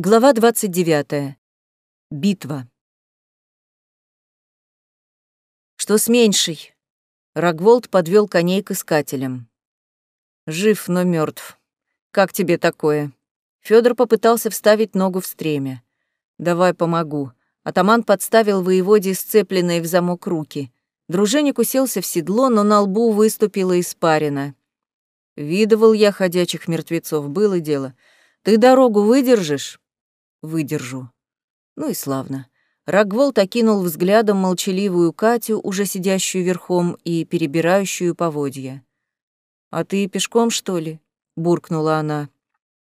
Глава 29. Битва. Что с меньшей? Рогволд подвел коней к искателям. Жив, но мертв. Как тебе такое? Федор попытался вставить ногу в стремя. Давай помогу. Атаман подставил воеводе сцепленные в замок руки. Дружинник уселся в седло, но на лбу выступила испарина. Видывал я ходячих мертвецов, было дело. Ты дорогу выдержишь? Выдержу. Ну и славно. Рогволд окинул взглядом молчаливую Катю, уже сидящую верхом и перебирающую поводья. «А ты пешком, что ли?» — буркнула она.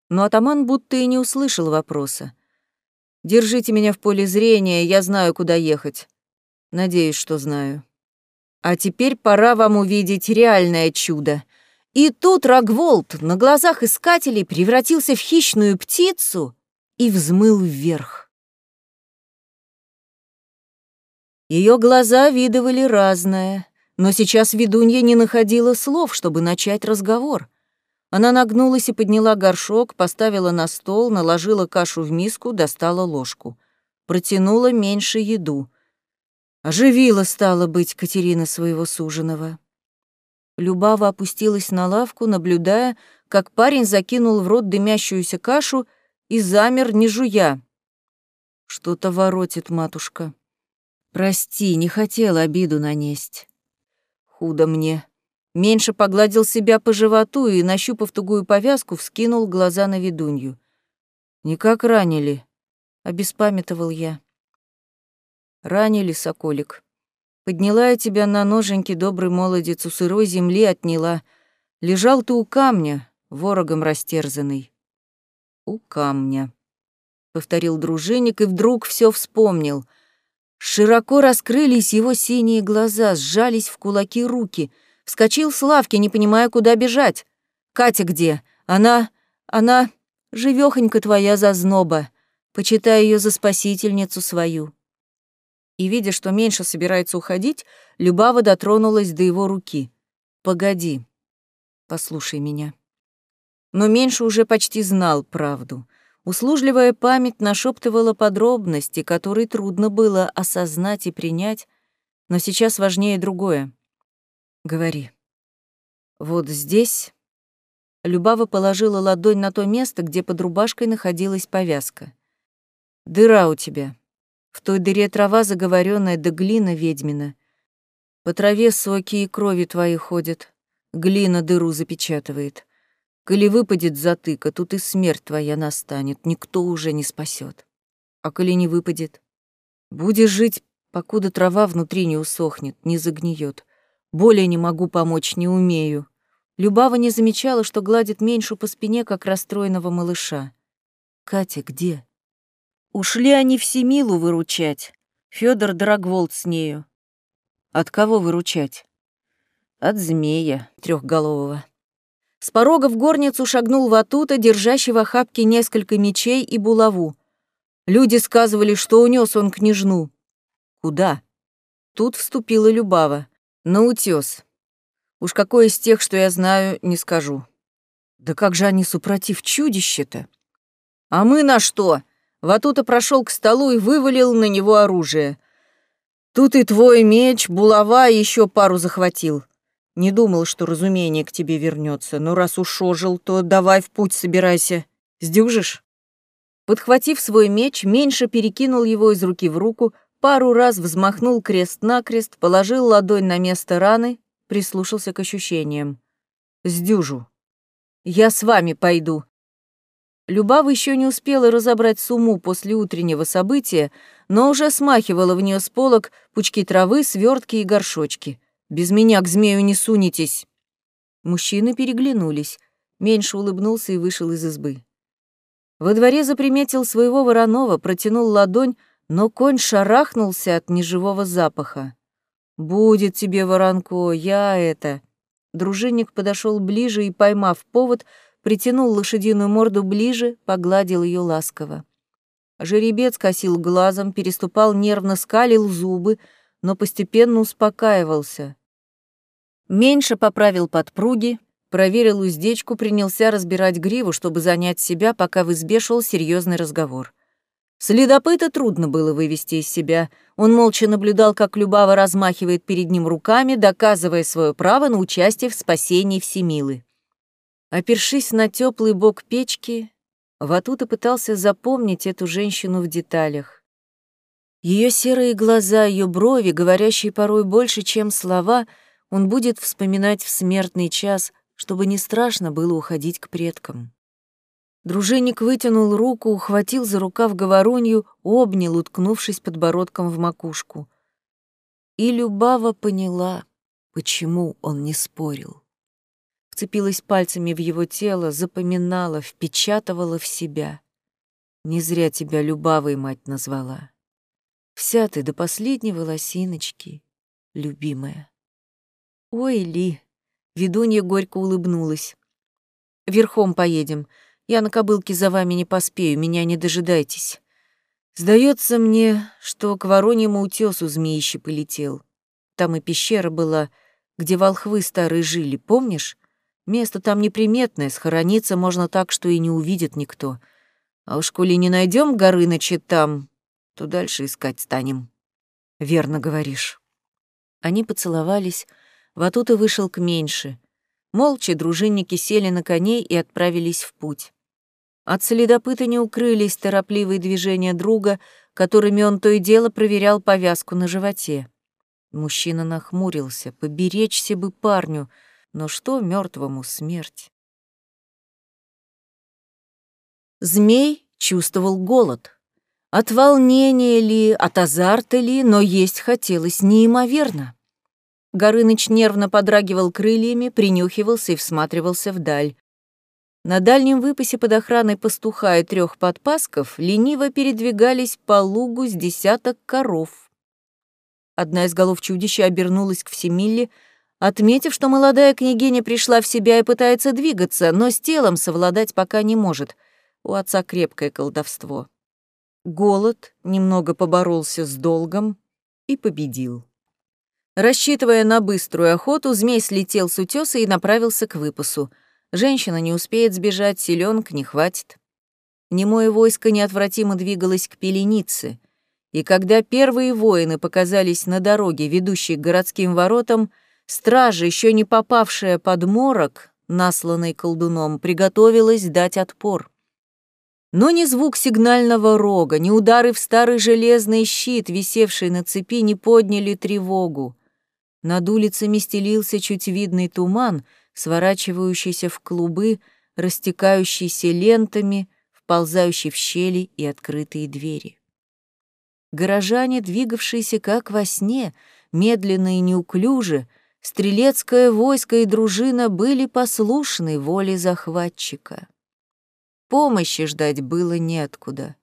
Но атаман будто и не услышал вопроса. «Держите меня в поле зрения, я знаю, куда ехать. Надеюсь, что знаю. А теперь пора вам увидеть реальное чудо. И тут Рогволд на глазах искателей превратился в хищную птицу и взмыл вверх. Ее глаза видывали разное, но сейчас ведунья не находила слов, чтобы начать разговор. Она нагнулась и подняла горшок, поставила на стол, наложила кашу в миску, достала ложку. Протянула меньше еду. Оживила, стало быть, Катерина своего суженого. Любава опустилась на лавку, наблюдая, как парень закинул в рот дымящуюся кашу и замер, не жуя. Что-то воротит матушка. Прости, не хотел обиду нанесть. Худо мне. Меньше погладил себя по животу и, нащупав тугую повязку, вскинул глаза на ведунью. «Никак ранили», — обеспамятовал я. «Ранили, соколик. Подняла я тебя на ноженьки, добрый молодец, у сырой земли отняла. Лежал ты у камня, ворогом растерзанный у камня», — повторил дружинник и вдруг все вспомнил. Широко раскрылись его синие глаза, сжались в кулаки руки. Вскочил с лавки, не понимая, куда бежать. «Катя где? Она... она... живёхонька твоя зазноба. Почитай ее за спасительницу свою». И, видя, что меньше собирается уходить, Любава дотронулась до его руки. «Погоди, послушай меня» но меньше уже почти знал правду. Услужливая память нашептывала подробности, которые трудно было осознать и принять, но сейчас важнее другое. Говори. Вот здесь... Любава положила ладонь на то место, где под рубашкой находилась повязка. Дыра у тебя. В той дыре трава заговоренная да глина ведьмина. По траве соки и крови твои ходят. Глина дыру запечатывает. Коли выпадет затыка, тут и смерть твоя настанет, никто уже не спасет. А коли не выпадет? Будешь жить, покуда трава внутри не усохнет, не загниет. Более не могу помочь, не умею. Любава не замечала, что гладит меньшу по спине, как расстроенного малыша. Катя где? Ушли они в Семилу выручать. Федор Драгволд с нею. От кого выручать? От змея трехголового. С порога в горницу шагнул Ватута, держащий в охапке несколько мечей и булаву. Люди сказывали, что унес он княжну. Куда? Тут вступила Любава. На утес. Уж какой из тех, что я знаю, не скажу. Да как же они супротив чудища-то? А мы на что? Ватута прошел к столу и вывалил на него оружие. Тут и твой меч, булава и еще пару захватил. Не думал, что разумение к тебе вернется, но раз уж ожил, то давай в путь собирайся. Сдюжишь?» Подхватив свой меч, меньше перекинул его из руки в руку, пару раз взмахнул крест-накрест, положил ладонь на место раны, прислушался к ощущениям. «Сдюжу. Я с вами пойду». Любава еще не успела разобрать сумму после утреннего события, но уже смахивала в нее с полок пучки травы, свертки и горшочки — без меня к змею не сунетесь!» Мужчины переглянулись. Меньше улыбнулся и вышел из избы. Во дворе заприметил своего Воронова, протянул ладонь, но конь шарахнулся от неживого запаха. «Будет тебе, Воронко, я это...» Дружинник подошел ближе и, поймав повод, притянул лошадиную морду ближе, погладил ее ласково. Жеребец косил глазом, переступал нервно, скалил зубы, но постепенно успокаивался. Меньше поправил подпруги, проверил уздечку, принялся разбирать гриву, чтобы занять себя, пока в избе шел серьезный разговор. Следопыта трудно было вывести из себя. Он молча наблюдал, как Любава размахивает перед ним руками, доказывая свое право на участие в спасении Всемилы. Опершись на теплый бок печки, Ватута пытался запомнить эту женщину в деталях. Ее серые глаза, ее брови, говорящие порой больше, чем слова, он будет вспоминать в смертный час, чтобы не страшно было уходить к предкам. Дружинник вытянул руку, ухватил за рукав говорунью, обнял, уткнувшись подбородком в макушку. И Любава поняла, почему он не спорил. Вцепилась пальцами в его тело, запоминала, впечатывала в себя. Не зря тебя Любавой мать назвала. Вся ты до последней волосиночки, любимая. Ой, Ли, ведунья горько улыбнулась. Верхом поедем — я на кобылке за вами не поспею, меня не дожидайтесь. Сдается мне, что к Вороньему утесу змеище полетел. Там и пещера была, где волхвы старые жили, помнишь? Место там неприметное, схорониться можно так, что и не увидит никто. А уж коли не найдем Горыныча там, то дальше искать станем. Верно говоришь. Они поцеловались, Ватута вышел к меньше. Молча дружинники сели на коней и отправились в путь. От следопыта не укрылись торопливые движения друга, которыми он то и дело проверял повязку на животе. Мужчина нахмурился, поберечься бы парню, но что мертвому смерть? Змей чувствовал голод. От волнения ли, от азарта ли, но есть хотелось неимоверно. Горыныч нервно подрагивал крыльями, принюхивался и всматривался вдаль. На дальнем выпасе под охраной пастуха и трех подпасков лениво передвигались по лугу с десяток коров. Одна из голов чудища обернулась к Всемилле, отметив, что молодая княгиня пришла в себя и пытается двигаться, но с телом совладать пока не может. У отца крепкое колдовство. Голод немного поборолся с долгом и победил. Рассчитывая на быструю охоту, змей слетел с утёса и направился к выпасу — Женщина не успеет сбежать, селенок не хватит. Немое войско неотвратимо двигалось к Пеленице, и когда первые воины показались на дороге, ведущей к городским воротам, стража, еще не попавшая под морок, насланный колдуном, приготовилась дать отпор. Но ни звук сигнального рога, ни удары в старый железный щит, висевший на цепи, не подняли тревогу. Над улицами стелился чуть видный туман, сворачивающийся в клубы, растекающийся лентами, вползающий в щели и открытые двери. Горожане, двигавшиеся как во сне, медленно и неуклюже, стрелецкое войско и дружина были послушны воле захватчика. Помощи ждать было неоткуда.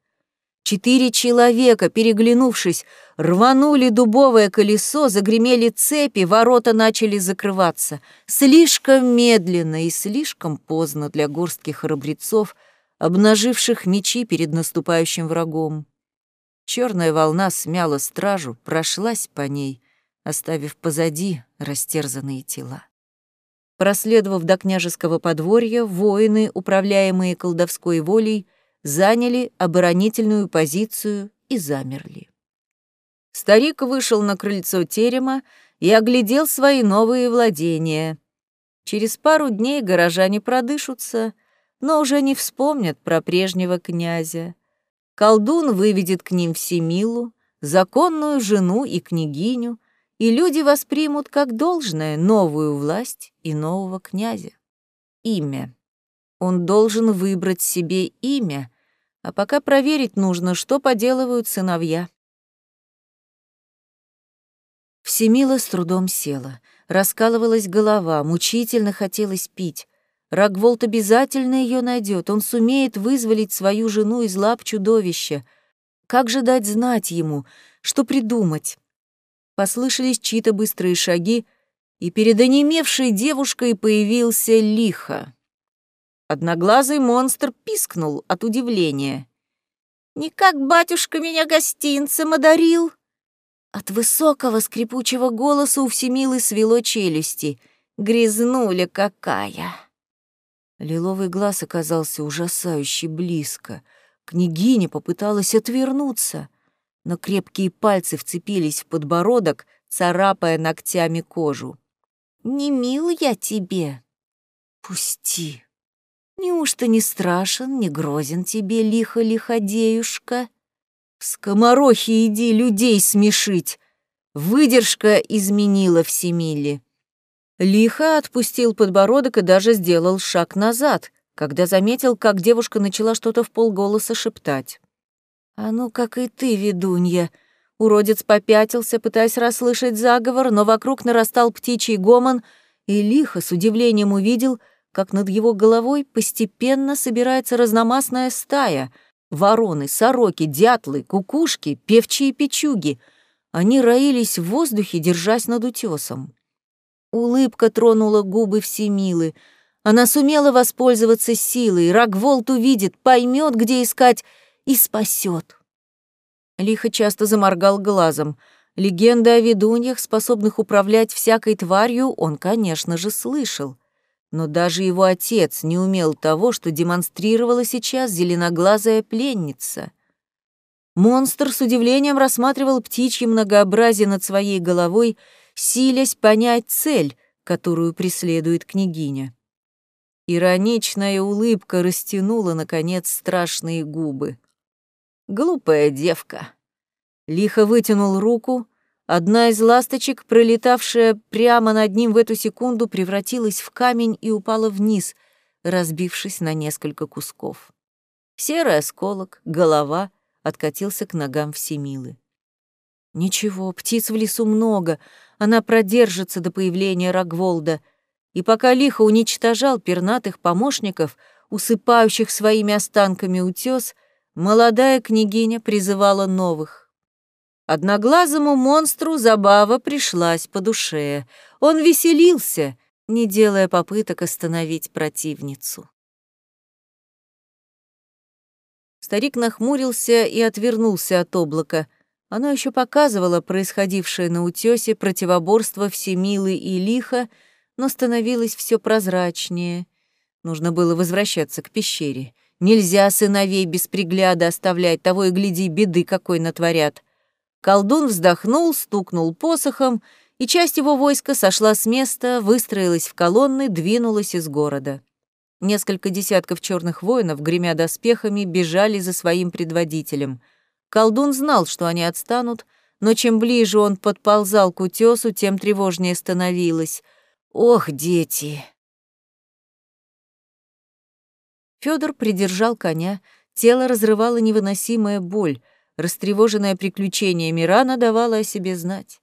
Четыре человека, переглянувшись, рванули дубовое колесо, загремели цепи, ворота начали закрываться. Слишком медленно и слишком поздно для горстки храбрецов, обнаживших мечи перед наступающим врагом. Черная волна смяла стражу, прошлась по ней, оставив позади растерзанные тела. Проследовав до княжеского подворья, воины, управляемые колдовской волей, заняли оборонительную позицию и замерли. Старик вышел на крыльцо терема и оглядел свои новые владения. Через пару дней горожане продышутся, но уже не вспомнят про прежнего князя. Колдун выведет к ним всемилу, законную жену и княгиню, и люди воспримут как должное новую власть и нового князя. Имя. Он должен выбрать себе имя, а пока проверить нужно, что поделывают сыновья. Всемила с трудом села. Раскалывалась голова, мучительно хотелось пить. Рогволд обязательно ее найдет, он сумеет вызволить свою жену из лап чудовища. Как же дать знать ему, что придумать? Послышались чьи-то быстрые шаги, и перед онемевшей девушкой появился лихо. Одноглазый монстр пискнул от удивления. «Не как батюшка меня гостинцем одарил!» От высокого скрипучего голоса у Всемилы свело челюсти. Грязнуля какая!» Лиловый глаз оказался ужасающе близко. Княгиня попыталась отвернуться, но крепкие пальцы вцепились в подбородок, царапая ногтями кожу. «Не мил я тебе?» «Пусти. Неужто не страшен, не грозен тебе, лихо-лиходеюшка?» «В скоморохи иди людей смешить!» Выдержка изменила Всемиле. Лихо отпустил подбородок и даже сделал шаг назад, когда заметил, как девушка начала что-то в полголоса шептать. «А ну, как и ты, ведунья!» Уродец попятился, пытаясь расслышать заговор, но вокруг нарастал птичий гомон, и лихо с удивлением увидел, как над его головой постепенно собирается разномастная стая — вороны, сороки, дятлы, кукушки, певчие печуги. Они роились в воздухе, держась над утесом. Улыбка тронула губы Всемилы. Она сумела воспользоваться силой. Рогволд увидит, поймет, где искать, и спасет. Лихо часто заморгал глазом. Легенды о ведуньях, способных управлять всякой тварью, он, конечно же, слышал. Но даже его отец не умел того, что демонстрировала сейчас зеленоглазая пленница. Монстр с удивлением рассматривал птичье многообразие над своей головой силясь понять цель, которую преследует княгиня. Ироничная улыбка растянула, наконец, страшные губы. Глупая девка. Лихо вытянул руку, одна из ласточек, пролетавшая прямо над ним в эту секунду, превратилась в камень и упала вниз, разбившись на несколько кусков. Серый осколок, голова, откатился к ногам Всемилы. Ничего, птиц в лесу много, она продержится до появления Рогволда. И пока лихо уничтожал пернатых помощников, усыпающих своими останками утес, молодая княгиня призывала новых. Одноглазому монстру забава пришлась по душе. Он веселился, не делая попыток остановить противницу. Старик нахмурился и отвернулся от облака — оно еще показывало происходившее на утёсе противоборство всемилы и лиха, но становилось все прозрачнее. Нужно было возвращаться к пещере. Нельзя сыновей без пригляда оставлять, того и гляди, беды какой натворят. Колдун вздохнул, стукнул посохом, и часть его войска сошла с места, выстроилась в колонны, двинулась из города. Несколько десятков черных воинов, гремя доспехами, бежали за своим предводителем — Колдун знал, что они отстанут, но чем ближе он подползал к утесу, тем тревожнее становилось. «Ох, дети!» Федор придержал коня, тело разрывало невыносимая боль, растревоженное приключениями рана давала о себе знать.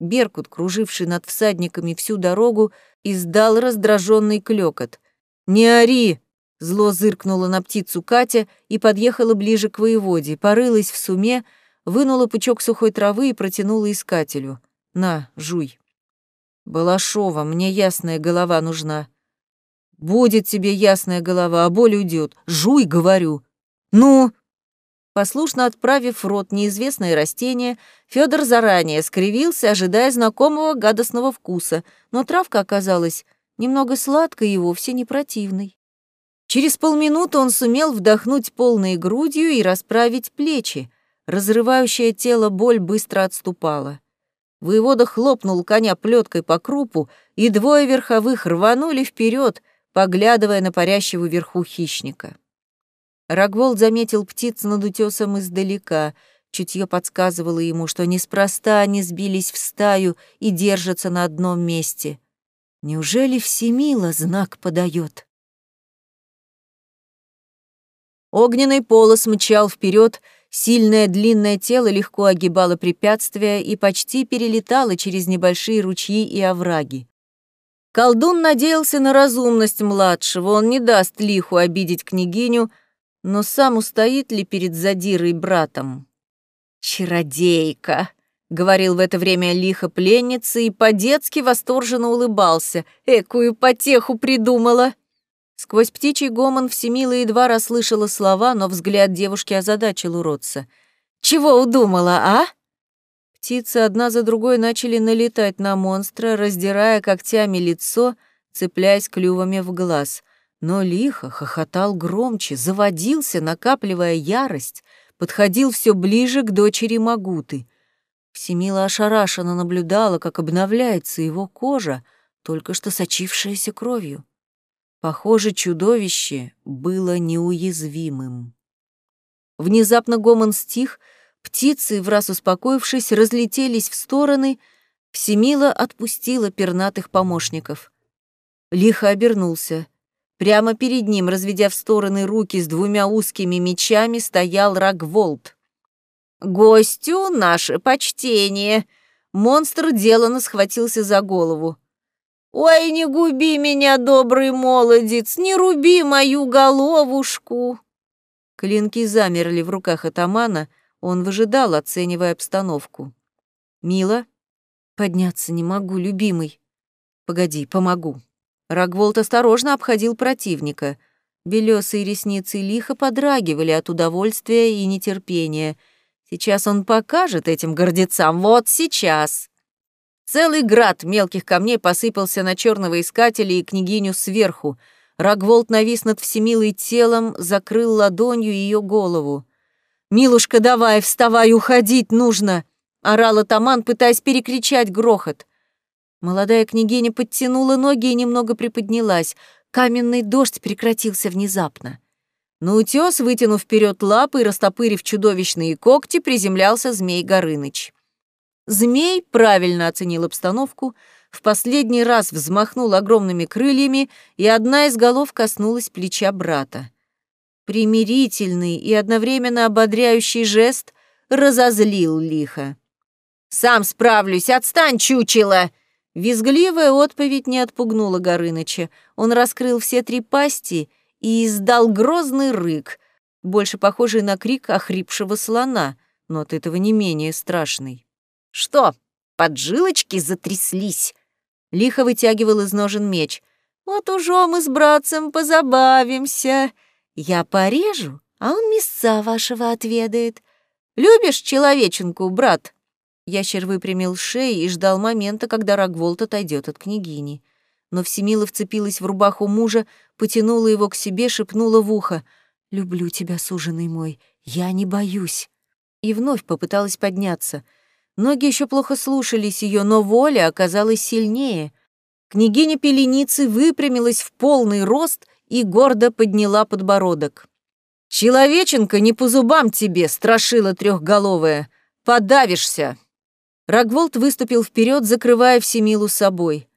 Беркут, круживший над всадниками всю дорогу, издал раздраженный клёкот. «Не ори!» Зло зыркнула на птицу Катя и подъехала ближе к воеводе, порылась в суме, вынула пучок сухой травы и протянула искателю. «На, жуй». «Балашова, мне ясная голова нужна». «Будет тебе ясная голова, а боль уйдет. Жуй, говорю». «Ну?» Послушно отправив в рот неизвестное растение, Федор заранее скривился, ожидая знакомого гадостного вкуса, но травка оказалась немного сладкой и вовсе не противной. Через полминуты он сумел вдохнуть полной грудью и расправить плечи. Разрывающее тело боль быстро отступала. Воевода хлопнул коня плеткой по крупу, и двое верховых рванули вперед, поглядывая на парящего вверху хищника. Рогволд заметил птиц над утесом издалека. Чутье подсказывало ему, что неспроста они сбились в стаю и держатся на одном месте. Неужели Всемила знак подает? Огненный полос мчал вперед, сильное длинное тело легко огибало препятствия и почти перелетало через небольшие ручьи и овраги. Колдун надеялся на разумность младшего, он не даст лиху обидеть княгиню, но сам устоит ли перед задирой братом? «Чародейка!» — говорил в это время лихо пленница и по-детски восторженно улыбался. «Экую потеху придумала!» Сквозь птичий гомон Всемила едва расслышала слова, но взгляд девушки озадачил уродца. «Чего удумала, а?» Птицы одна за другой начали налетать на монстра, раздирая когтями лицо, цепляясь клювами в глаз. Но лихо хохотал громче, заводился, накапливая ярость, подходил все ближе к дочери Магуты. Всемила ошарашенно наблюдала, как обновляется его кожа, только что сочившаяся кровью. Похоже, чудовище было неуязвимым. Внезапно гомон стих, птицы, в раз успокоившись, разлетелись в стороны, Всемила отпустила пернатых помощников. Лихо обернулся. Прямо перед ним, разведя в стороны руки с двумя узкими мечами, стоял Рагволд. «Гостю наше почтение!» Монстр деланно схватился за голову. «Ой, не губи меня, добрый молодец, не руби мою головушку!» Клинки замерли в руках атамана, он выжидал, оценивая обстановку. «Мила?» «Подняться не могу, любимый». «Погоди, помогу». Рогволд осторожно обходил противника. Белёсые ресницы лихо подрагивали от удовольствия и нетерпения. Сейчас он покажет этим гордецам, вот сейчас. Целый град мелких камней посыпался на черного искателя и княгиню сверху. Рогволд навис над всемилой телом, закрыл ладонью ее голову. «Милушка, давай, вставай, уходить нужно!» — орал атаман, пытаясь перекричать грохот. Молодая княгиня подтянула ноги и немного приподнялась. Каменный дождь прекратился внезапно. На утес, вытянув вперед лапы и растопырив чудовищные когти, приземлялся змей Горыныч. Змей правильно оценил обстановку, в последний раз взмахнул огромными крыльями, и одна из голов коснулась плеча брата. Примирительный и одновременно ободряющий жест разозлил лихо. «Сам справлюсь, отстань, чучело!» Визгливая отповедь не отпугнула Горыныча. Он раскрыл все три пасти и издал грозный рык, больше похожий на крик охрипшего слона, но от этого не менее страшный. «Что, поджилочки затряслись?» Лихо вытягивал из ножен меч. «Вот уже мы с братцем позабавимся. Я порежу, а он мяса вашего отведает. Любишь человеченку, брат?» Ящер выпрямил шею и ждал момента, когда Рогволд отойдет от княгини. Но Всемила вцепилась в рубаху мужа, потянула его к себе, шепнула в ухо. «Люблю тебя, суженый мой, я не боюсь». И вновь попыталась подняться — Ноги еще плохо слушались ее, но воля оказалась сильнее. Княгиня Пеленицы выпрямилась в полный рост и гордо подняла подбородок. «Человеченка не по зубам тебе, страшила трехголовая! Подавишься!» Рогволд выступил вперед, закрывая Всемилу собой.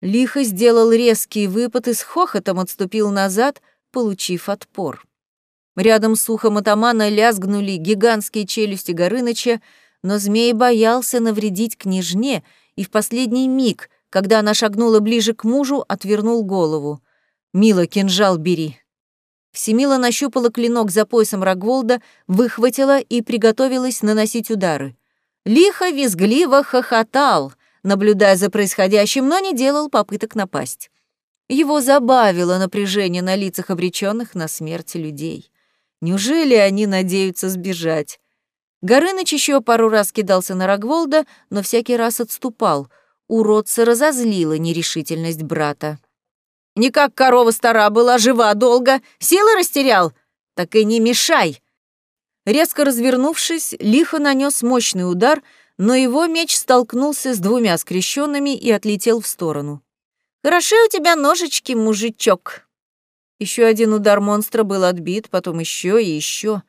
Лихо сделал резкий выпад и с хохотом отступил назад, получив отпор. Рядом с ухом атамана лязгнули гигантские челюсти Горыныча, но змей боялся навредить княжне, и в последний миг, когда она шагнула ближе к мужу, отвернул голову. «Мила, кинжал бери». Всемила нащупала клинок за поясом Рогволда, выхватила и приготовилась наносить удары. Лихо визгливо хохотал, наблюдая за происходящим, но не делал попыток напасть. Его забавило напряжение на лицах обреченных на смерть людей. Неужели они надеются сбежать? Горыныч еще пару раз кидался на Рогволда, но всякий раз отступал. Уродца разозлила нерешительность брата. «Не как корова стара была, жива долго, силы растерял? Так и не мешай!» Резко развернувшись, лихо нанес мощный удар, но его меч столкнулся с двумя скрещенными и отлетел в сторону. «Хороши у тебя ножички, мужичок!» Еще один удар монстра был отбит, потом еще и еще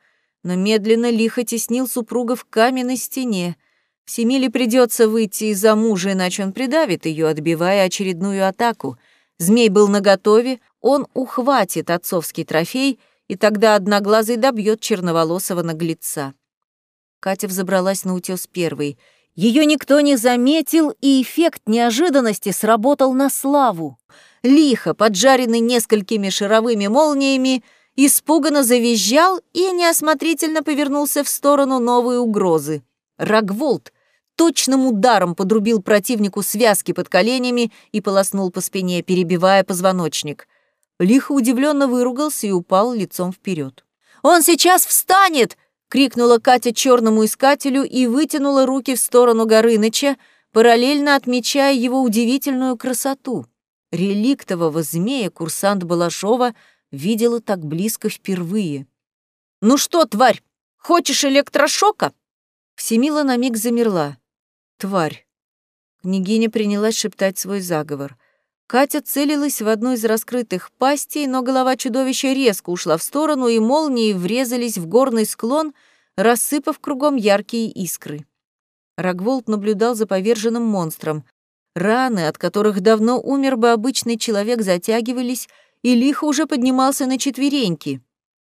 но медленно лихо теснил супруга в каменной стене. Семиле придется выйти из-за мужа, иначе он придавит ее, отбивая очередную атаку. Змей был наготове, он ухватит отцовский трофей, и тогда одноглазый добьет черноволосого наглеца. Катя взобралась на утес первой. Ее никто не заметил, и эффект неожиданности сработал на славу. Лихо, поджаренный несколькими шаровыми молниями, испуганно завизжал и неосмотрительно повернулся в сторону новой угрозы. Рогволд точным ударом подрубил противнику связки под коленями и полоснул по спине, перебивая позвоночник. Лихо удивленно выругался и упал лицом вперед. «Он сейчас встанет!» — крикнула Катя черному искателю и вытянула руки в сторону Горыныча, параллельно отмечая его удивительную красоту. Реликтового змея курсант Балашова видела так близко впервые. «Ну что, тварь, хочешь электрошока?» Всемила на миг замерла. «Тварь». Княгиня принялась шептать свой заговор. Катя целилась в одну из раскрытых пастей, но голова чудовища резко ушла в сторону, и молнии врезались в горный склон, рассыпав кругом яркие искры. Рогволд наблюдал за поверженным монстром. Раны, от которых давно умер бы обычный человек, затягивались, и лихо уже поднимался на четвереньки.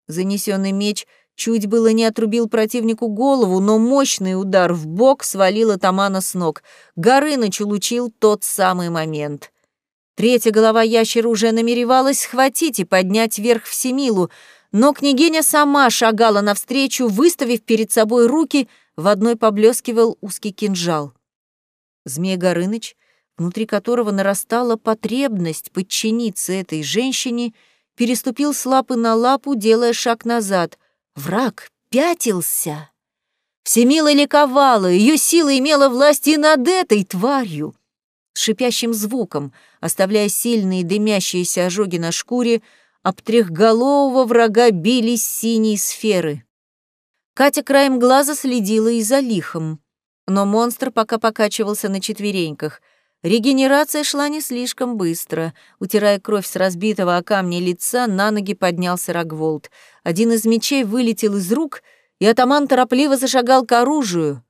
Занесенный меч чуть было не отрубил противнику голову, но мощный удар в бок свалил атамана с ног. Горыныч улучил тот самый момент. Третья голова ящера уже намеревалась схватить и поднять вверх Всемилу, но княгиня сама шагала навстречу, выставив перед собой руки, в одной поблескивал узкий кинжал. Змей Горыныч, внутри которого нарастала потребность подчиниться этой женщине, переступил с лапы на лапу, делая шаг назад. Враг пятился. Всемила ликовала, ее сила имела власть и над этой тварью с шипящим звуком, оставляя сильные дымящиеся ожоги на шкуре, об трехголового врага бились синие сферы. Катя краем глаза следила и за лихом, но монстр пока покачивался на четвереньках. Регенерация шла не слишком быстро. Утирая кровь с разбитого о камне лица, на ноги поднялся Рогволд. Один из мечей вылетел из рук, и атаман торопливо зашагал к оружию.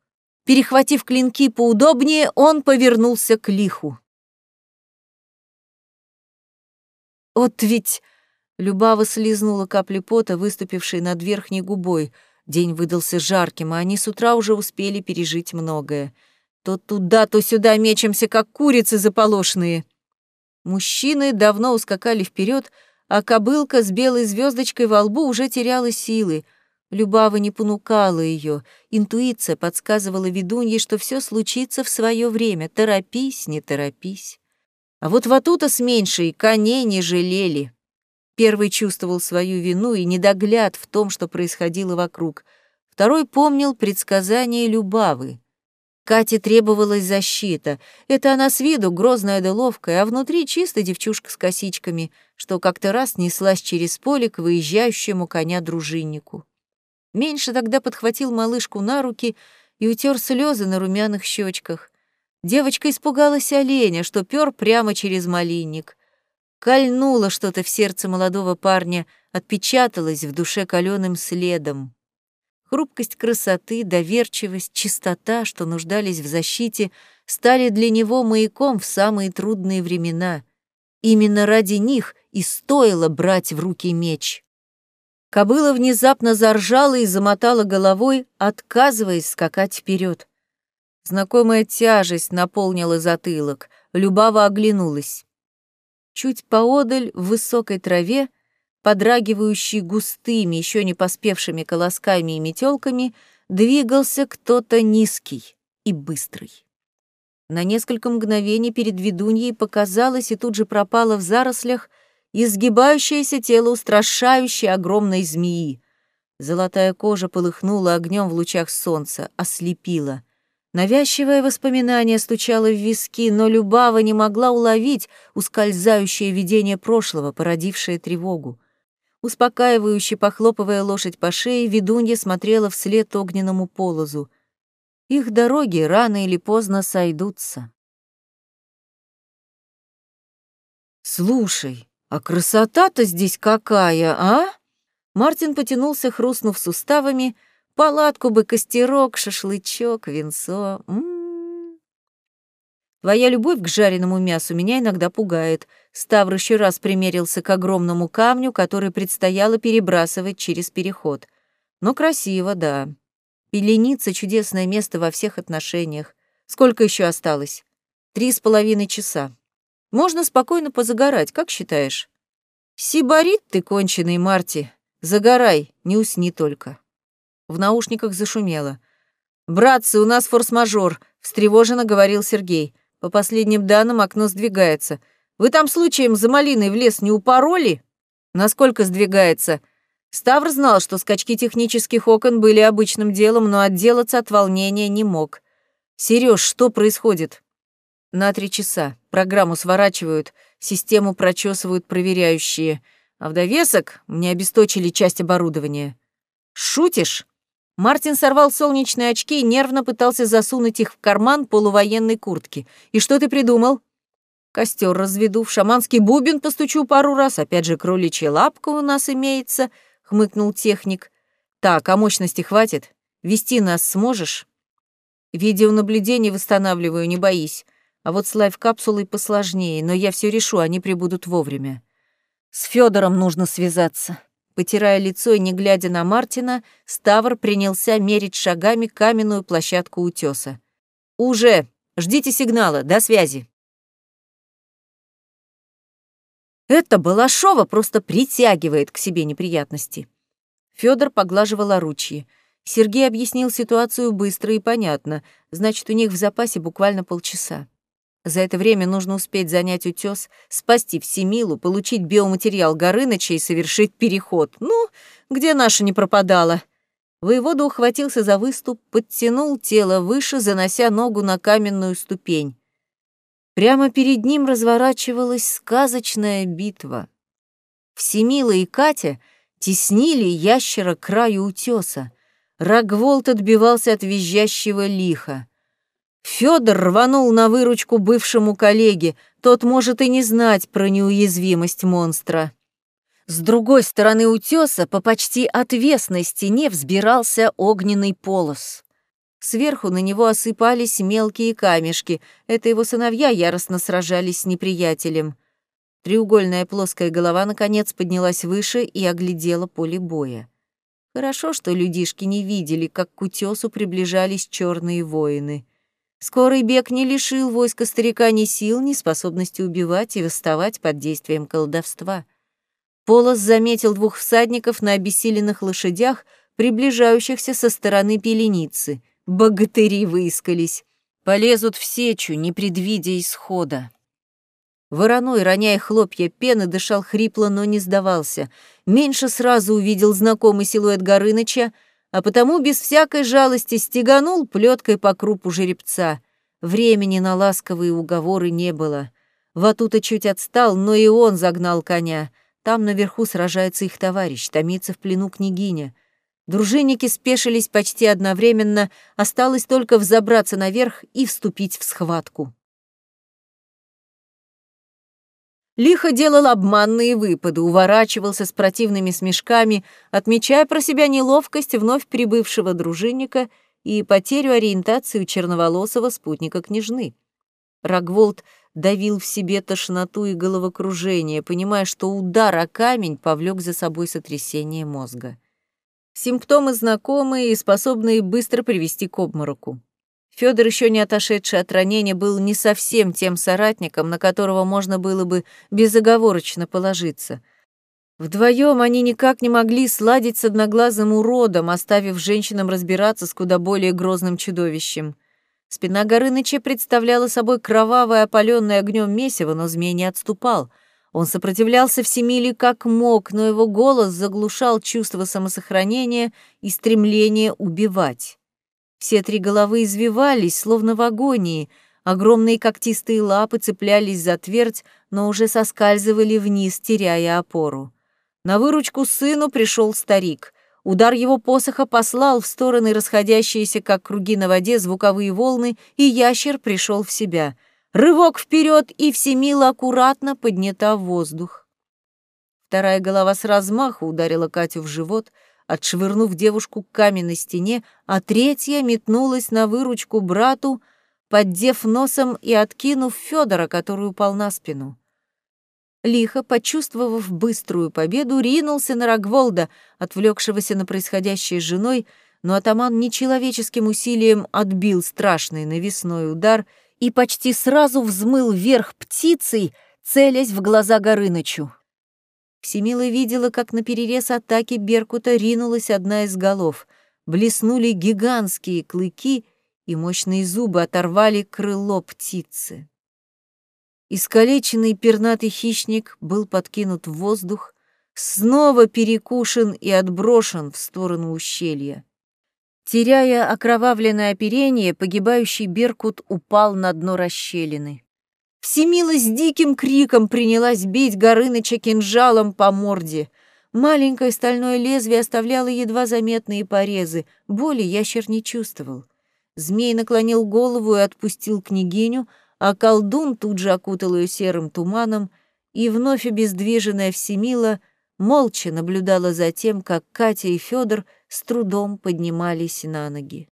Перехватив клинки поудобнее, он повернулся к лиху. «Вот ведь...» — Любава слизнула капли пота, выступившей над верхней губой. День выдался жарким, а они с утра уже успели пережить многое. То туда, то сюда мечемся, как курицы заполошные. Мужчины давно ускакали вперед, а кобылка с белой звездочкой во лбу уже теряла силы. Любава не понукала ее. Интуиция подсказывала ведунье, что все случится в свое время. Торопись, не торопись. А вот Ватута с меньшей коней не жалели. Первый чувствовал свою вину и недогляд в том, что происходило вокруг. Второй помнил предсказание Любавы. Кате требовалась защита. Это она с виду грозная да ловкая, а внутри чисто девчушка с косичками, что как-то раз неслась через поле к выезжающему коня-дружиннику. Меньше тогда подхватил малышку на руки и утер слезы на румяных щечках. Девочка испугалась оленя, что пёр прямо через малинник. Кольнуло что-то в сердце молодого парня, отпечаталось в душе каленым следом. Хрупкость красоты, доверчивость, чистота, что нуждались в защите, стали для него маяком в самые трудные времена. Именно ради них и стоило брать в руки меч. Кобыла внезапно заржала и замотала головой, отказываясь скакать вперед. Знакомая тяжесть наполнила затылок. Любава оглянулась. Чуть поодаль, в высокой траве, подрагивающей густыми, еще не поспевшими колосками и метелками, двигался кто-то низкий и быстрый. На несколько мгновений перед ведуньей показалось и тут же пропало в зарослях изгибающееся тело устрашающей огромной змеи. Золотая кожа полыхнула огнем в лучах солнца, ослепила. Навязчивое воспоминание стучало в виски, но Любава не могла уловить ускользающее видение прошлого, породившее тревогу. Успокаивающе похлопывая лошадь по шее, ведунья смотрела вслед огненному полозу. Их дороги рано или поздно сойдутся. «Слушай, а красота-то здесь какая, а? Мартин потянулся, хрустнув суставами. Палатку бы, костерок, шашлычок, винцо. М -м -м. Твоя любовь к жареному мясу меня иногда пугает. Ставр еще раз примерился к огромному камню, который предстояло перебрасывать через переход. Но красиво, да. Пеленица — чудесное место во всех отношениях. Сколько еще осталось? Три с половиной часа. Можно спокойно позагорать, как считаешь? Сибарит ты, конченый Марти. Загорай, не усни только. В наушниках зашумело. «Братцы, у нас форс-мажор», — встревоженно говорил Сергей. «По последним данным, окно сдвигается. Вы там случаем за малиной в лес не упороли?» «Насколько сдвигается?» Ставр знал, что скачки технических окон были обычным делом, но отделаться от волнения не мог. «Серёж, что происходит?» «На три часа. Программу сворачивают, систему прочесывают проверяющие. А в довесок мне обесточили часть оборудования». «Шутишь?» Мартин сорвал солнечные очки и нервно пытался засунуть их в карман полувоенной куртки. «И что ты придумал?» «Костер разведу, в шаманский бубен постучу пару раз, опять же кроличья лапка у нас имеется», — хмыкнул техник. «Так, а мощности хватит? Вести нас сможешь?» «Видеонаблюдение восстанавливаю, не боись. А вот с лайф-капсулой посложнее, но я все решу, они прибудут вовремя. С Федором нужно связаться». Потирая лицо и не глядя на Мартина, Ставр принялся мерить шагами каменную площадку утеса. «Уже! Ждите сигнала! До связи!» Это Балашова просто притягивает к себе неприятности. Федор поглаживал оручье. Сергей объяснил ситуацию быстро и понятно, значит, у них в запасе буквально полчаса. За это время нужно успеть занять утес, спасти Всемилу, получить биоматериал Горыныча и совершить переход. Ну, где наша не пропадала? Воевода ухватился за выступ, подтянул тело выше, занося ногу на каменную ступень. Прямо перед ним разворачивалась сказочная битва. Всемила и Катя теснили ящера к краю утеса. Рогволд отбивался от визжащего лиха. Федор рванул на выручку бывшему коллеге, тот может и не знать про неуязвимость монстра. С другой стороны утеса по почти отвесной стене взбирался огненный полос. Сверху на него осыпались мелкие камешки. Это его сыновья яростно сражались с неприятелем. Треугольная плоская голова, наконец, поднялась выше и оглядела поле боя. Хорошо, что людишки не видели, как к утесу приближались черные воины. Скорый бег не лишил войска старика ни сил, ни способности убивать и восставать под действием колдовства. Полос заметил двух всадников на обессиленных лошадях, приближающихся со стороны пеленицы. Богатыри выискались. Полезут в сечу, не предвидя исхода. Вороной, роняя хлопья пены, дышал хрипло, но не сдавался. Меньше сразу увидел знакомый силуэт Горыныча — а потому без всякой жалости стеганул плеткой по крупу жеребца. Времени на ласковые уговоры не было. Ватута чуть отстал, но и он загнал коня. Там наверху сражается их товарищ, томится в плену княгиня. Дружинники спешились почти одновременно, осталось только взобраться наверх и вступить в схватку. Лихо делал обманные выпады, уворачивался с противными смешками, отмечая про себя неловкость вновь прибывшего дружинника и потерю ориентации у черноволосого спутника княжны. Рогволд давил в себе тошноту и головокружение, понимая, что удар о камень повлек за собой сотрясение мозга. Симптомы знакомые и способные быстро привести к обмороку. Федор, еще не отошедший от ранения, был не совсем тем соратником, на которого можно было бы безоговорочно положиться. Вдвоем они никак не могли сладить с одноглазым уродом, оставив женщинам разбираться с куда более грозным чудовищем. Спина Горыныча представляла собой кровавое опаленное огнем месиво, но змей не отступал. Он сопротивлялся всемили как мог, но его голос заглушал чувство самосохранения и стремление убивать. Все три головы извивались, словно в агонии, огромные когтистые лапы цеплялись за твердь, но уже соскальзывали вниз, теряя опору. На выручку сыну пришел старик. Удар его посоха послал в стороны расходящиеся, как круги на воде, звуковые волны, и ящер пришел в себя. Рывок вперед, и всемило аккуратно поднята в воздух. Вторая голова с размаху ударила Катю в живот — отшвырнув девушку к каменной стене, а третья метнулась на выручку брату, поддев носом и откинув Федора, который упал на спину. Лихо, почувствовав быструю победу, ринулся на Рогволда, отвлекшегося на происходящее с женой, но атаман нечеловеческим усилием отбил страшный навесной удар и почти сразу взмыл вверх птицей, целясь в глаза Горынычу. Всемила видела, как на перерез атаки Беркута ринулась одна из голов. Блеснули гигантские клыки, и мощные зубы оторвали крыло птицы. Искалеченный пернатый хищник был подкинут в воздух, снова перекушен и отброшен в сторону ущелья. Теряя окровавленное оперение, погибающий Беркут упал на дно расщелины. Всемила с диким криком принялась бить Горыныча кинжалом по морде. Маленькое стальное лезвие оставляло едва заметные порезы, боли ящер не чувствовал. Змей наклонил голову и отпустил княгиню, а колдун тут же окутал ее серым туманом, и вновь обездвиженная Всемила молча наблюдала за тем, как Катя и Федор с трудом поднимались на ноги.